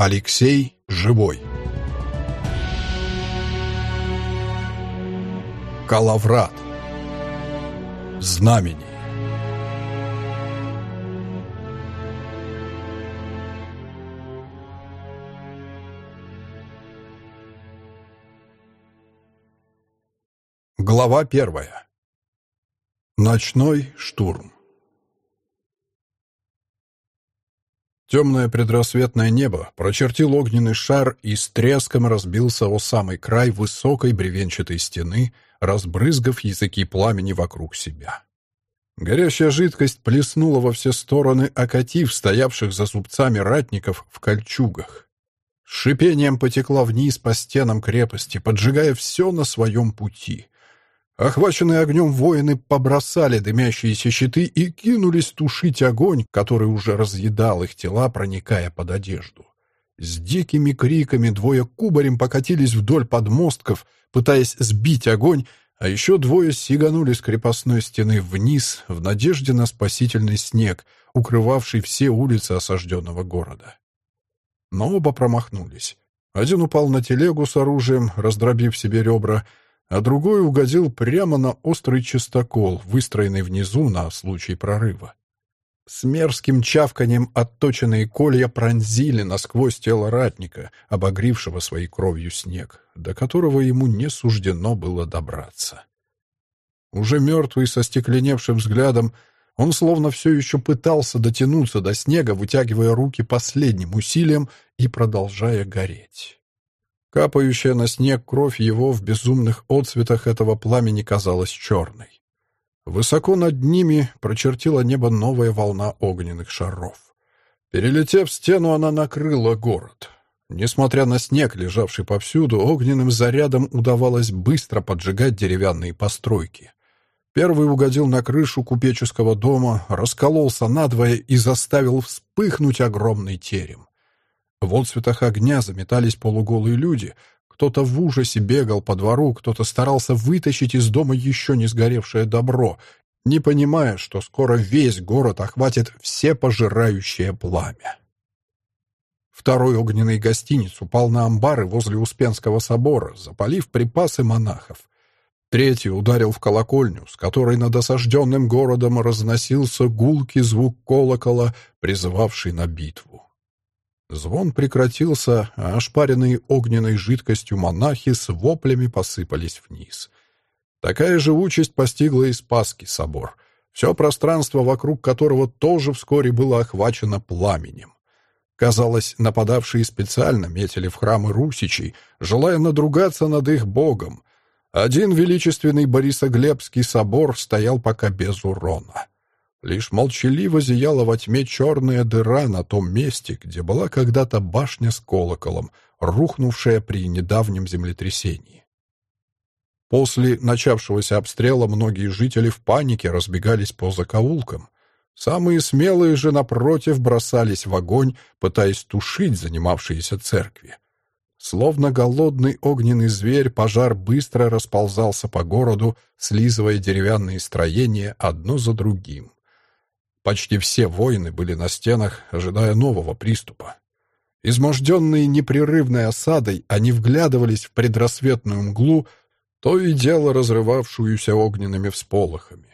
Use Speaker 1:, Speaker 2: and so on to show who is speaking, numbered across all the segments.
Speaker 1: Алексей Живой Калаврат Знамени Глава первая. Ночной штурм. Темное предрассветное небо прочертил огненный шар и с треском разбился о самый край высокой бревенчатой стены, разбрызгав языки пламени вокруг себя. Горящая жидкость плеснула во все стороны, окатив стоявших за зубцами ратников в кольчугах. С шипением потекла вниз по стенам крепости, поджигая все на своем пути — Охваченные огнем воины побросали дымящиеся щиты и кинулись тушить огонь, который уже разъедал их тела, проникая под одежду. С дикими криками двое кубарем покатились вдоль подмостков, пытаясь сбить огонь, а еще двое сиганули с крепостной стены вниз в надежде на спасительный снег, укрывавший все улицы осажденного города. Но оба промахнулись. Один упал на телегу с оружием, раздробив себе ребра, а другой угодил прямо на острый частокол, выстроенный внизу на случай прорыва. С мерзким чавканием отточенные колья пронзили насквозь тело ратника, обогрившего своей кровью снег, до которого ему не суждено было добраться. Уже мертвый, со стекленевшим взглядом, он словно все еще пытался дотянуться до снега, вытягивая руки последним усилием и продолжая гореть. Капающая на снег кровь его в безумных отцветах этого пламени казалась черной. Высоко над ними прочертила небо новая волна огненных шаров. Перелетев стену, она накрыла город. Несмотря на снег, лежавший повсюду, огненным зарядом удавалось быстро поджигать деревянные постройки. Первый угодил на крышу купеческого дома, раскололся надвое и заставил вспыхнуть огромный терем. В отцветах огня заметались полуголые люди. Кто-то в ужасе бегал по двору, кто-то старался вытащить из дома еще не сгоревшее добро, не понимая, что скоро весь город охватит все пожирающее пламя. Второй огненный гостиниц упал на амбары возле Успенского собора, запалив припасы монахов. Третий ударил в колокольню, с которой над осажденным городом разносился гулкий звук колокола, призывавший на битву. Звон прекратился, а ошпаренные огненной жидкостью монахи с воплями посыпались вниз. Такая же участь постигла и Спасский собор, все пространство вокруг которого тоже вскоре было охвачено пламенем. Казалось, нападавшие специально метили в храмы русичей, желая надругаться над их богом. Один величественный Борисоглебский собор стоял пока без урона. Лишь молчаливо зияла во тьме черная дыра на том месте, где была когда-то башня с колоколом, рухнувшая при недавнем землетрясении. После начавшегося обстрела многие жители в панике разбегались по закоулкам. Самые смелые же, напротив, бросались в огонь, пытаясь тушить занимавшиеся церкви. Словно голодный огненный зверь, пожар быстро расползался по городу, слизывая деревянные строения одно за другим. Почти все воины были на стенах, ожидая нового приступа. Изможденные непрерывной осадой, они вглядывались в предрассветную мглу, то и дело разрывавшуюся огненными всполохами.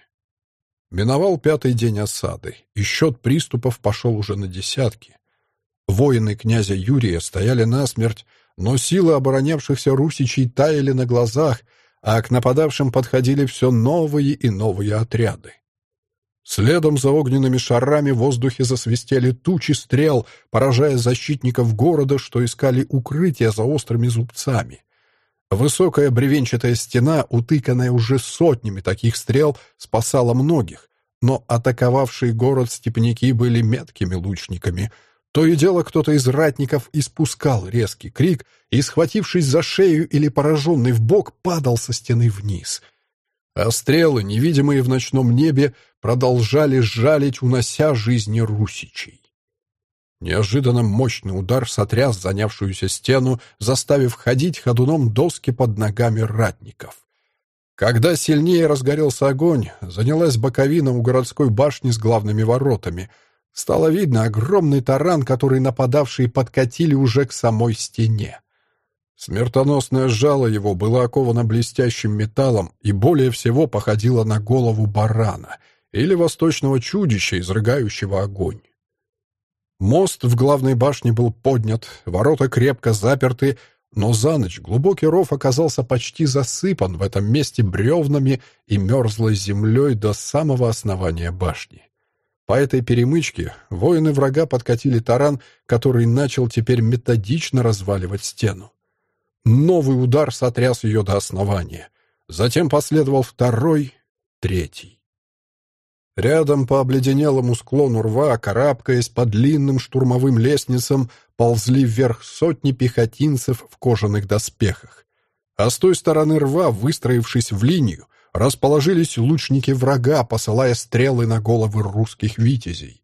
Speaker 1: Миновал пятый день осады, и счет приступов пошел уже на десятки. Воины князя Юрия стояли насмерть, но силы оборонявшихся русичей таяли на глазах, а к нападавшим подходили все новые и новые отряды. Следом за огненными шарами в воздухе засвистели тучи стрел, поражая защитников города, что искали укрытие за острыми зубцами. Высокая бревенчатая стена, утыканная уже сотнями таких стрел, спасала многих, но атаковавшие город степняки были меткими лучниками. То и дело кто-то из ратников испускал резкий крик и, схватившись за шею или пораженный в бок, падал со стены вниз — а стрелы, невидимые в ночном небе, продолжали жалить, унося жизни русичей. Неожиданно мощный удар сотряс занявшуюся стену, заставив ходить ходуном доски под ногами ратников. Когда сильнее разгорелся огонь, занялась боковина у городской башни с главными воротами. Стало видно огромный таран, который нападавшие подкатили уже к самой стене. Смертоносное жало его было оковано блестящим металлом и более всего походило на голову барана или восточного чудища, изрыгающего огонь. Мост в главной башне был поднят, ворота крепко заперты, но за ночь глубокий ров оказался почти засыпан в этом месте бревнами и мерзлой землей до самого основания башни. По этой перемычке воины врага подкатили таран, который начал теперь методично разваливать стену. Новый удар сотряс ее до основания. Затем последовал второй, третий. Рядом по обледенелому склону рва, карабкаясь по длинным штурмовым лестницам, ползли вверх сотни пехотинцев в кожаных доспехах. А с той стороны рва, выстроившись в линию, расположились лучники врага, посылая стрелы на головы русских витязей.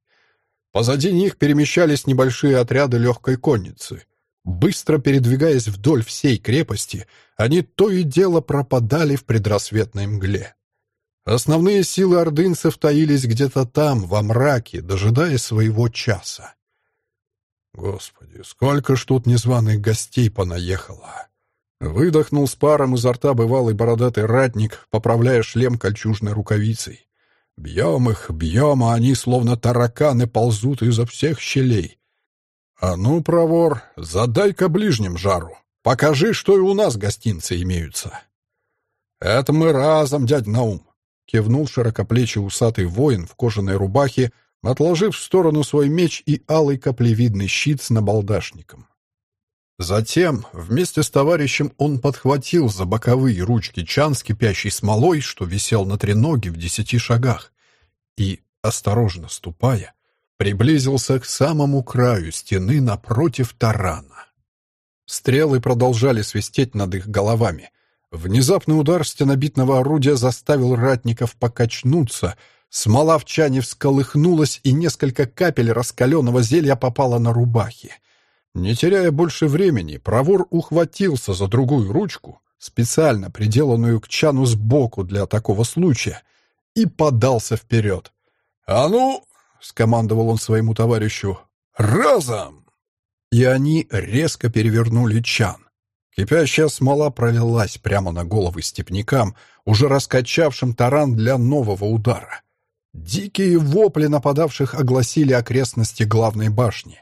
Speaker 1: Позади них перемещались небольшие отряды легкой конницы. Быстро передвигаясь вдоль всей крепости, они то и дело пропадали в предрассветной мгле. Основные силы ордынцев таились где-то там, во мраке, дожидаясь своего часа. Господи, сколько ж тут незваных гостей понаехало! Выдохнул с паром изо рта бывалый бородатый ратник, поправляя шлем кольчужной рукавицей. Бьем их, бьем, а они, словно тараканы, ползут изо всех щелей. А ну, провор, задай-ка ближним жару. Покажи, что и у нас гостинцы имеются. Это мы разом, дядь Наум, кивнул широкоплечий усатый воин в кожаной рубахе, отложив в сторону свой меч и алый каплевидный щит с набалдашником. Затем, вместе с товарищем, он подхватил за боковые ручки чан с кипящей смолой, что висел на треноге в десяти шагах, и, осторожно ступая, приблизился к самому краю стены напротив тарана. Стрелы продолжали свистеть над их головами. Внезапный удар стенобитного орудия заставил ратников покачнуться, смола в чане всколыхнулась, и несколько капель раскаленного зелья попало на рубахи — не теряя больше времени, Провор ухватился за другую ручку, специально приделанную к чану сбоку для такого случая, и подался вперед. «А ну!» — скомандовал он своему товарищу. «Разом!» И они резко перевернули чан. Кипящая смола пролилась прямо на головы степнякам, уже раскачавшим таран для нового удара. Дикие вопли нападавших огласили окрестности главной башни.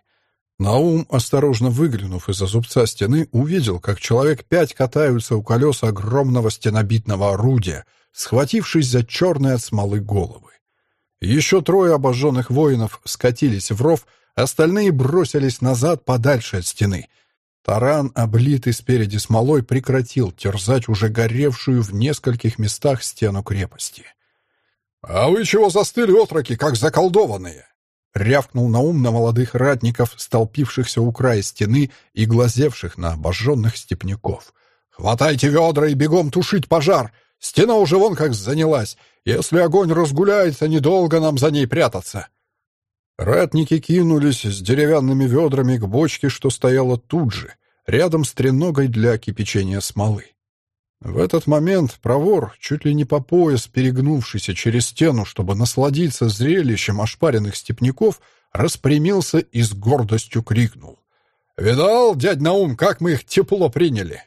Speaker 1: Наум, осторожно выглянув из-за зубца стены, увидел, как человек пять катаются у колес огромного стенобитного орудия, схватившись за черные от смолы головы. Еще трое обожженных воинов скатились в ров, остальные бросились назад подальше от стены. Таран, облитый спереди смолой, прекратил терзать уже горевшую в нескольких местах стену крепости. «А вы чего застыли, отроки, как заколдованные?» Рявкнул Наум на молодых ратников, столпившихся у края стены и глазевших на обожженных степняков. «Хватайте ведра и бегом тушить пожар! Стена уже вон как занялась! Если огонь разгуляется, недолго нам за ней прятаться!» Ратники кинулись с деревянными ведрами к бочке, что стояла тут же, рядом с треногой для кипячения смолы. В этот момент провор, чуть ли не по пояс перегнувшийся через стену, чтобы насладиться зрелищем ошпаренных степняков, распрямился и с гордостью крикнул. «Видал, дядь Наум, как мы их тепло приняли?»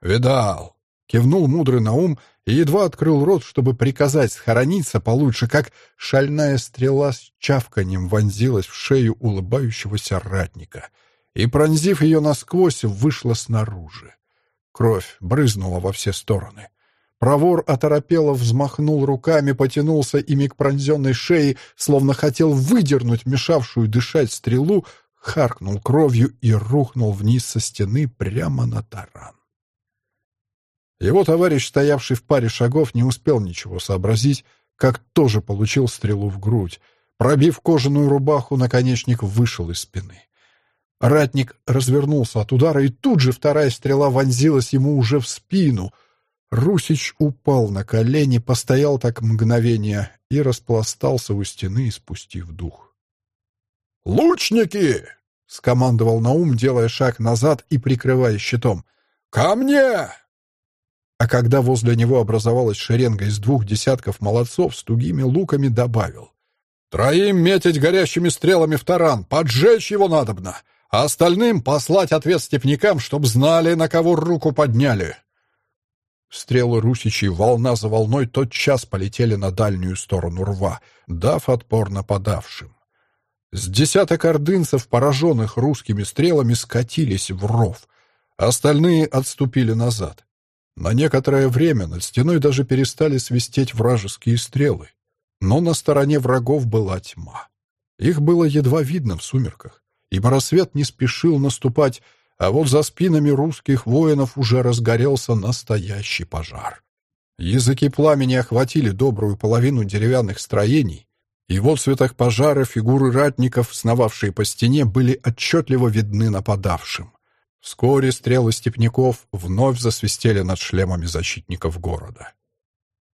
Speaker 1: «Видал!» — кивнул мудрый Наум и едва открыл рот, чтобы приказать схорониться получше, как шальная стрела с чавканем вонзилась в шею улыбающегося ратника и, пронзив ее насквозь, вышла снаружи. Кровь брызнула во все стороны. Провор оторопело взмахнул руками, потянулся ими к пронзенной шее, словно хотел выдернуть мешавшую дышать стрелу, харкнул кровью и рухнул вниз со стены прямо на таран. Его товарищ, стоявший в паре шагов, не успел ничего сообразить, как тоже получил стрелу в грудь. Пробив кожаную рубаху, наконечник вышел из спины. Ратник развернулся от удара, и тут же вторая стрела вонзилась ему уже в спину. Русич упал на колени, постоял так мгновение и распластался у стены, спустив дух. «Лучники!» — скомандовал Наум, делая шаг назад и прикрывая щитом. «Ко мне!» А когда возле него образовалась шеренга из двух десятков молодцов с тугими луками, добавил. Троим метить горящими стрелами в таран, поджечь его надобно, а остальным послать ответ степнякам, чтоб знали, на кого руку подняли. Стрелы русичей волна за волной тотчас полетели на дальнюю сторону рва, дав отпор нападавшим. С десяток ордынцев, пораженных русскими стрелами, скатились в ров. Остальные отступили назад. На некоторое время над стеной даже перестали свистеть вражеские стрелы. Но на стороне врагов была тьма. Их было едва видно в сумерках, ибо рассвет не спешил наступать, а вот за спинами русских воинов уже разгорелся настоящий пожар. Языки пламени охватили добрую половину деревянных строений, и в отцветах пожара фигуры ратников, сновавшие по стене, были отчетливо видны нападавшим. Вскоре стрелы степняков вновь засвистели над шлемами защитников города.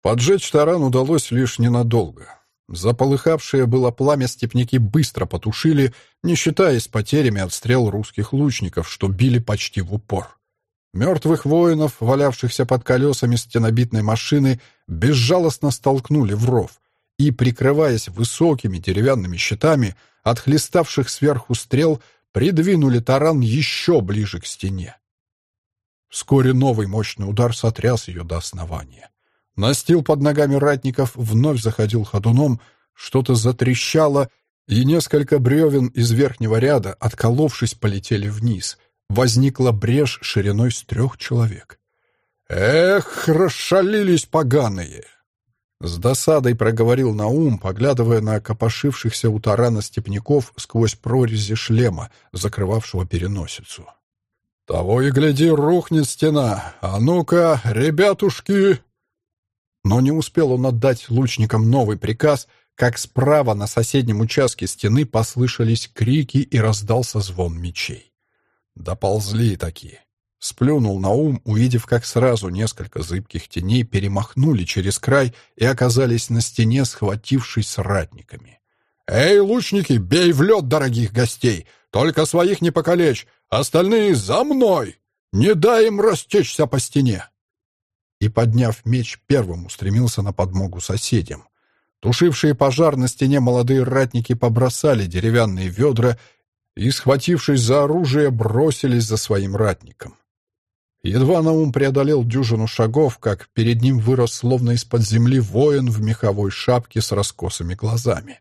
Speaker 1: Поджечь таран удалось лишь ненадолго. Заполыхавшее было пламя степняки быстро потушили, не считаясь потерями от стрел русских лучников, что били почти в упор. Мертвых воинов, валявшихся под колесами стенобитной машины, безжалостно столкнули в ров и, прикрываясь высокими деревянными щитами, от хлеставших сверху стрел, придвинули таран еще ближе к стене. Вскоре новый мощный удар сотряс ее до основания. Настил под ногами ратников вновь заходил ходуном, что-то затрещало, и несколько бревен из верхнего ряда, отколовшись, полетели вниз. Возникла брешь шириной с трех человек. «Эх, расшалились поганые!» С досадой проговорил Наум, поглядывая на копошившихся у тарана степняков сквозь прорези шлема, закрывавшего переносицу. «Того и гляди, рухнет стена! А ну-ка, ребятушки!» Но не успел он отдать лучникам новый приказ, как справа на соседнем участке стены послышались крики и раздался звон мечей. Доползли такие. Сплюнул на ум, увидев, как сразу несколько зыбких теней перемахнули через край и оказались на стене, схватившись с ратниками. «Эй, лучники, бей в лед дорогих гостей! Только своих не покалечь! Остальные за мной! Не дай им растечься по стене!» и, подняв меч, первым устремился на подмогу соседям. Тушившие пожар на стене молодые ратники побросали деревянные ведра и, схватившись за оружие, бросились за своим ратником. Едва Наум преодолел дюжину шагов, как перед ним вырос словно из-под земли воин в меховой шапке с раскосыми глазами.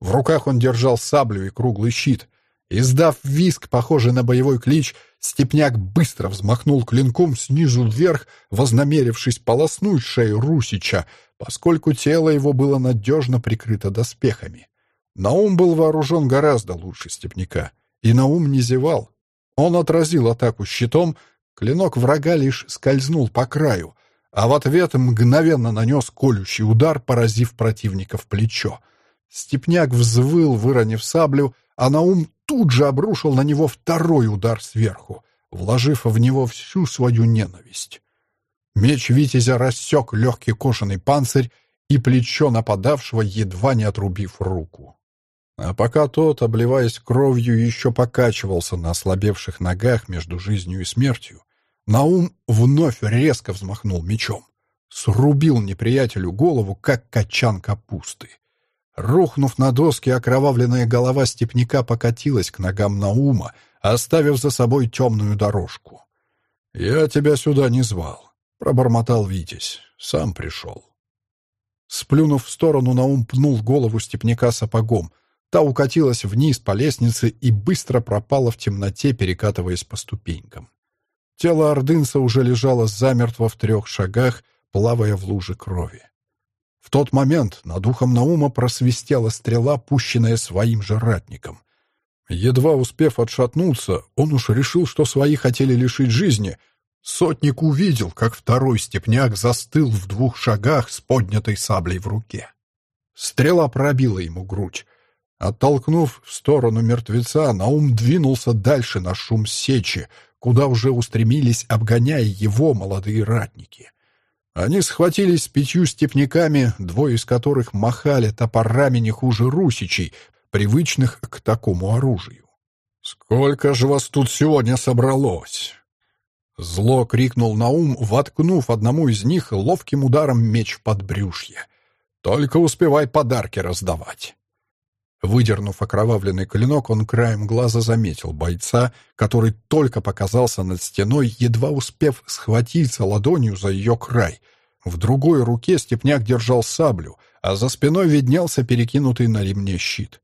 Speaker 1: В руках он держал саблю и круглый щит. Издав виск, похожий на боевой клич, Степняк быстро взмахнул клинком снизу вверх, вознамерившись полоснуть шею Русича, поскольку тело его было надежно прикрыто доспехами. Наум был вооружен гораздо лучше Степняка, и Наум не зевал. Он отразил атаку щитом, клинок врага лишь скользнул по краю, а в ответ мгновенно нанес колющий удар, поразив противника в плечо. Степняк взвыл, выронив саблю, а Наум тут же обрушил на него второй удар сверху, вложив в него всю свою ненависть. Меч Витязя рассек легкий кожаный панцирь и плечо нападавшего, едва не отрубив руку. А пока тот, обливаясь кровью, еще покачивался на ослабевших ногах между жизнью и смертью, Наум вновь резко взмахнул мечом. Срубил неприятелю голову, как качан капусты. Рухнув на доски, окровавленная голова степняка покатилась к ногам Наума, оставив за собой темную дорожку. «Я тебя сюда не звал», — пробормотал Витязь. «Сам пришел». Сплюнув в сторону, Наум пнул голову степняка сапогом. Та укатилась вниз по лестнице и быстро пропала в темноте, перекатываясь по ступенькам. Тело ордынца уже лежало замертво в трех шагах, плавая в луже крови. В тот момент над ухом Наума просвистела стрела, пущенная своим же ратником. Едва успев отшатнуться, он уж решил, что свои хотели лишить жизни. Сотник увидел, как второй степняк застыл в двух шагах с поднятой саблей в руке. Стрела пробила ему грудь. Оттолкнув в сторону мертвеца, Наум двинулся дальше на шум сечи, куда уже устремились, обгоняя его молодые ратники. Они схватились с пятью степняками, двое из которых махали топорами не хуже русичей, привычных к такому оружию. «Сколько же вас тут сегодня собралось?» Зло крикнул Наум, воткнув одному из них ловким ударом меч в подбрюшье. «Только успевай подарки раздавать». Выдернув окровавленный клинок, он краем глаза заметил бойца, который только показался над стеной, едва успев схватиться ладонью за ее край. В другой руке степняк держал саблю, а за спиной виднелся перекинутый на ремне щит.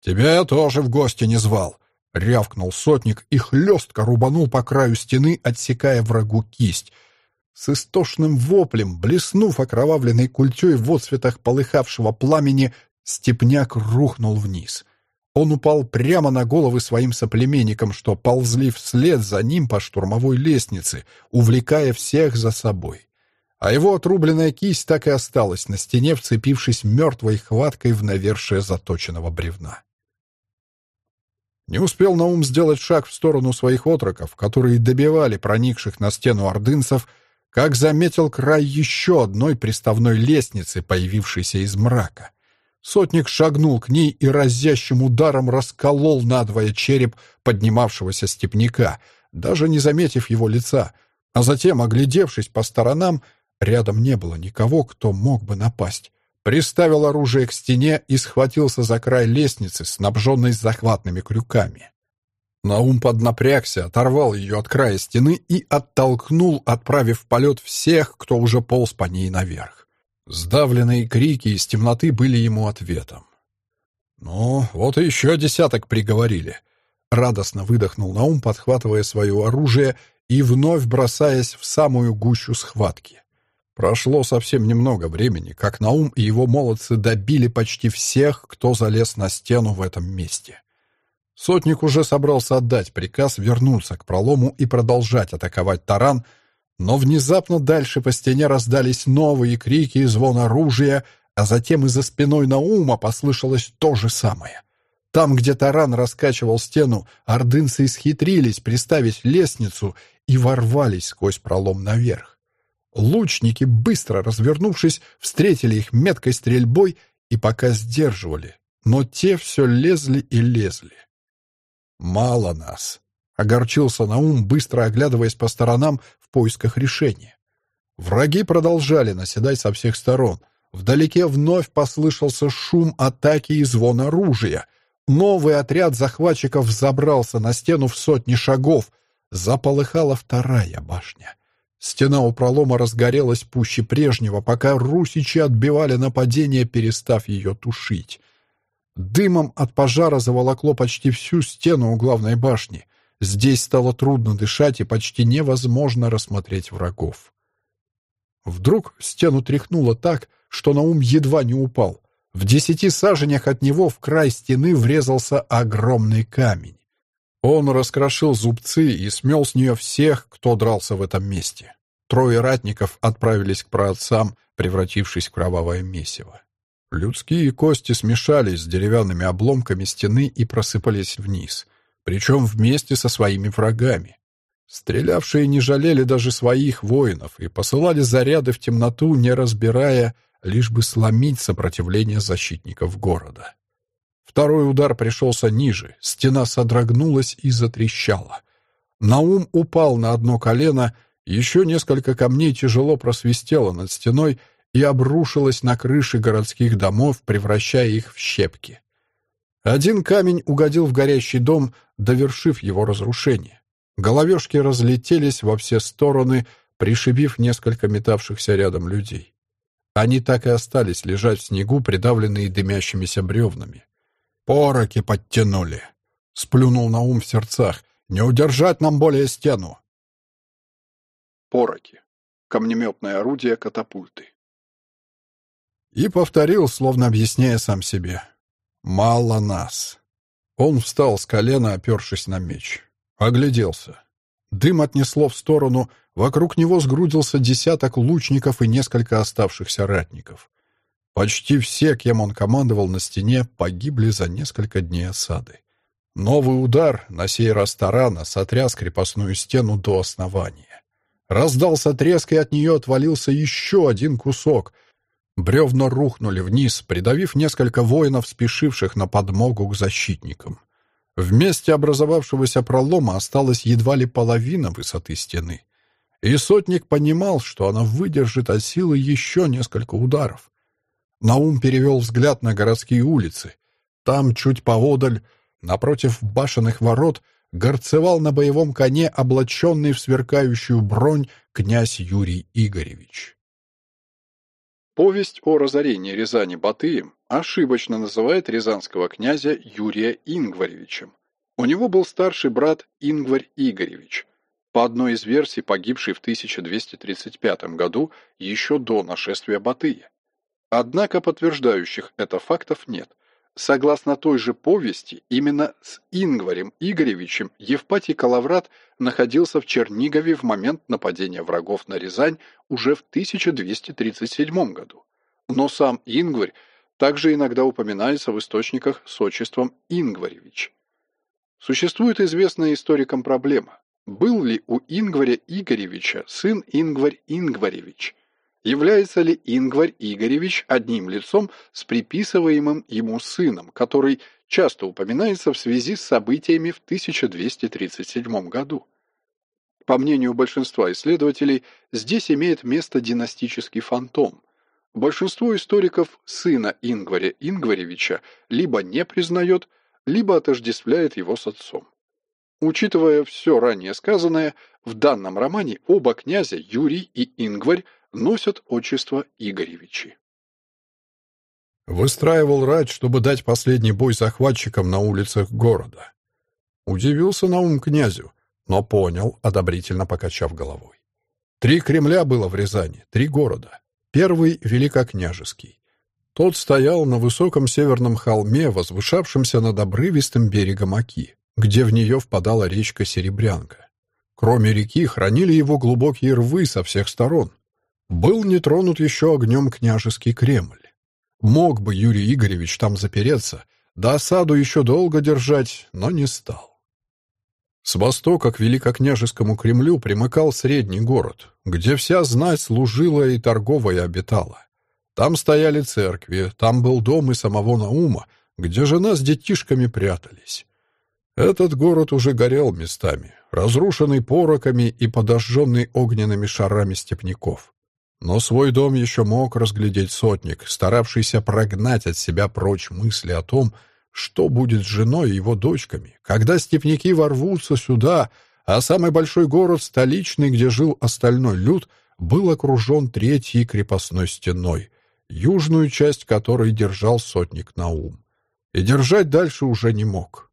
Speaker 1: «Тебя я тоже в гости не звал», — рявкнул сотник и хлестко рубанул по краю стены, отсекая врагу кисть. С истошным воплем, блеснув окровавленной культей в отцветах полыхавшего пламени, Степняк рухнул вниз. Он упал прямо на головы своим соплеменникам, что ползли вслед за ним по штурмовой лестнице, увлекая всех за собой. А его отрубленная кисть так и осталась на стене, вцепившись мертвой хваткой в навершие заточенного бревна. Не успел Наум сделать шаг в сторону своих отроков, которые добивали проникших на стену ордынцев, как заметил край еще одной приставной лестницы, появившейся из мрака. Сотник шагнул к ней и разящим ударом расколол надвое череп поднимавшегося степняка, даже не заметив его лица, а затем, оглядевшись по сторонам, рядом не было никого, кто мог бы напасть. Приставил оружие к стене и схватился за край лестницы, снабженной захватными крюками. Наум поднапрягся, оторвал ее от края стены и оттолкнул, отправив в полет всех, кто уже полз по ней наверх. Сдавленные крики из темноты были ему ответом. «Ну, вот и еще десяток приговорили», — радостно выдохнул Наум, подхватывая свое оружие и вновь бросаясь в самую гущу схватки. Прошло совсем немного времени, как Наум и его молодцы добили почти всех, кто залез на стену в этом месте. Сотник уже собрался отдать приказ вернуться к пролому и продолжать атаковать таран — но внезапно дальше по стене раздались новые крики и звон оружия, а затем из-за спиной Наума послышалось то же самое. Там, где таран раскачивал стену, ордынцы исхитрились приставить лестницу и ворвались сквозь пролом наверх. Лучники, быстро развернувшись, встретили их меткой стрельбой и пока сдерживали, но те все лезли и лезли. «Мало нас», — огорчился Наум, быстро оглядываясь по сторонам в поисках решения. Враги продолжали наседать со всех сторон. Вдалеке вновь послышался шум атаки и звон оружия. Новый отряд захватчиков забрался на стену в сотни шагов. Заполыхала вторая башня. Стена у пролома разгорелась пуще прежнего, пока русичи отбивали нападение, перестав ее тушить. Дымом от пожара заволокло почти всю стену у главной башни. Здесь стало трудно дышать и почти невозможно рассмотреть врагов. Вдруг стену тряхнуло так, что Наум едва не упал. В десяти саженях от него в край стены врезался огромный камень. Он раскрошил зубцы и смел с нее всех, кто дрался в этом месте. Трое ратников отправились к праотцам, превратившись в кровавое месиво. Людские кости смешались с деревянными обломками стены и просыпались вниз причем вместе со своими врагами. Стрелявшие не жалели даже своих воинов и посылали заряды в темноту, не разбирая, лишь бы сломить сопротивление защитников города. Второй удар пришелся ниже, стена содрогнулась и затрещала. Наум упал на одно колено, еще несколько камней тяжело просвистело над стеной и обрушилось на крыши городских домов, превращая их в щепки. Один камень угодил в горящий дом, довершив его разрушение. Головешки разлетелись во все стороны, пришибив несколько метавшихся рядом людей. Они так и остались лежать в снегу, придавленные дымящимися бревнами. «Пороки подтянули!» — сплюнул на ум в сердцах. «Не удержать нам более стену!» Пороки. Камнеметное орудие катапульты. И повторил, словно объясняя сам себе. Мало нас. Он встал с колена, опершись на меч. Огляделся. Дым отнесло в сторону, вокруг него сгрудился десяток лучников и несколько оставшихся ратников. Почти все, кем он командовал на стене, погибли за несколько дней осады. Новый удар, на сей раз тарана, сотряс крепостную стену до основания. Раздался треск, и от нее отвалился еще один кусок — Бревна рухнули вниз, придавив несколько воинов, спешивших на подмогу к защитникам. В месте образовавшегося пролома осталась едва ли половина высоты стены. И сотник понимал, что она выдержит от силы еще несколько ударов. Наум перевел взгляд на городские улицы. Там, чуть поодаль, напротив башенных ворот, горцевал на боевом коне, облаченный в сверкающую бронь, князь Юрий Игоревич. Повесть о разорении Рязани Батыем ошибочно называет рязанского князя Юрия Ингваревичем. У него был старший брат Ингварь Игоревич, по одной из версий погибший в 1235 году еще до нашествия Батыя. Однако подтверждающих это фактов нет. Согласно той же повести, именно с Ингварем Игоревичем Евпатий Калаврат находился в Чернигове в момент нападения врагов на Рязань уже в 1237 году. Но сам Ингварь также иногда упоминается в источниках с отчеством Ингваревич. Существует известная историкам проблема. Был ли у Ингваря Игоревича сын Ингварь Ингваревич – Является ли Ингварь Игоревич одним лицом с приписываемым ему сыном, который часто упоминается в связи с событиями в 1237 году? По мнению большинства исследователей, здесь имеет место династический фантом. Большинство историков сына Ингваря Ингваревича либо не признает, либо отождествляет его с отцом. Учитывая все ранее сказанное, в данном романе оба князя Юрий и Ингварь носят отчество Игоревичи. Выстраивал рать, чтобы дать последний бой захватчикам на улицах города. Удивился Наум князю, но понял, одобрительно покачав головой. Три Кремля было в Рязани, три города. Первый — Великокняжеский. Тот стоял на высоком северном холме, возвышавшемся над обрывистым берегом Оки, где в нее впадала речка Серебрянка. Кроме реки хранили его глубокие рвы со всех сторон. Был не тронут еще огнем княжеский Кремль. Мог бы Юрий Игоревич там запереться, да осаду еще долго держать, но не стал. С востока к Великокняжескому Кремлю примыкал средний город, где вся знать служила и торговая обитала. Там стояли церкви, там был дом и самого Наума, где жена с детишками прятались. Этот город уже горел местами, разрушенный пороками и подожженный огненными шарами степняков. Но свой дом еще мог разглядеть сотник, старавшийся прогнать от себя прочь мысли о том, что будет с женой и его дочками, когда степняки ворвутся сюда, а самый большой город, столичный, где жил остальной люд, был окружен третьей крепостной стеной, южную часть которой держал сотник Наум. И держать дальше уже не мог.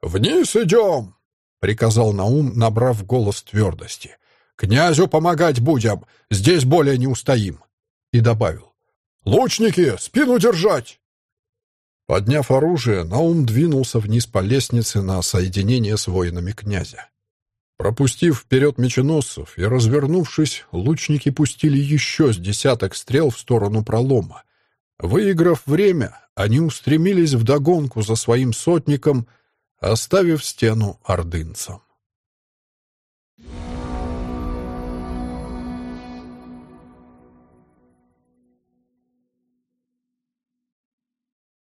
Speaker 1: «Вниз идем!» — приказал Наум, набрав голос твердости. Князю помогать будем, здесь более не устоим. И добавил. Лучники, спину держать! Подняв оружие, Наум двинулся вниз по лестнице на соединение с воинами князя. Пропустив вперед меченосцев и развернувшись, лучники пустили еще с десяток стрел в сторону пролома. Выиграв время, они устремились вдогонку за своим сотником, оставив стену ордынцам.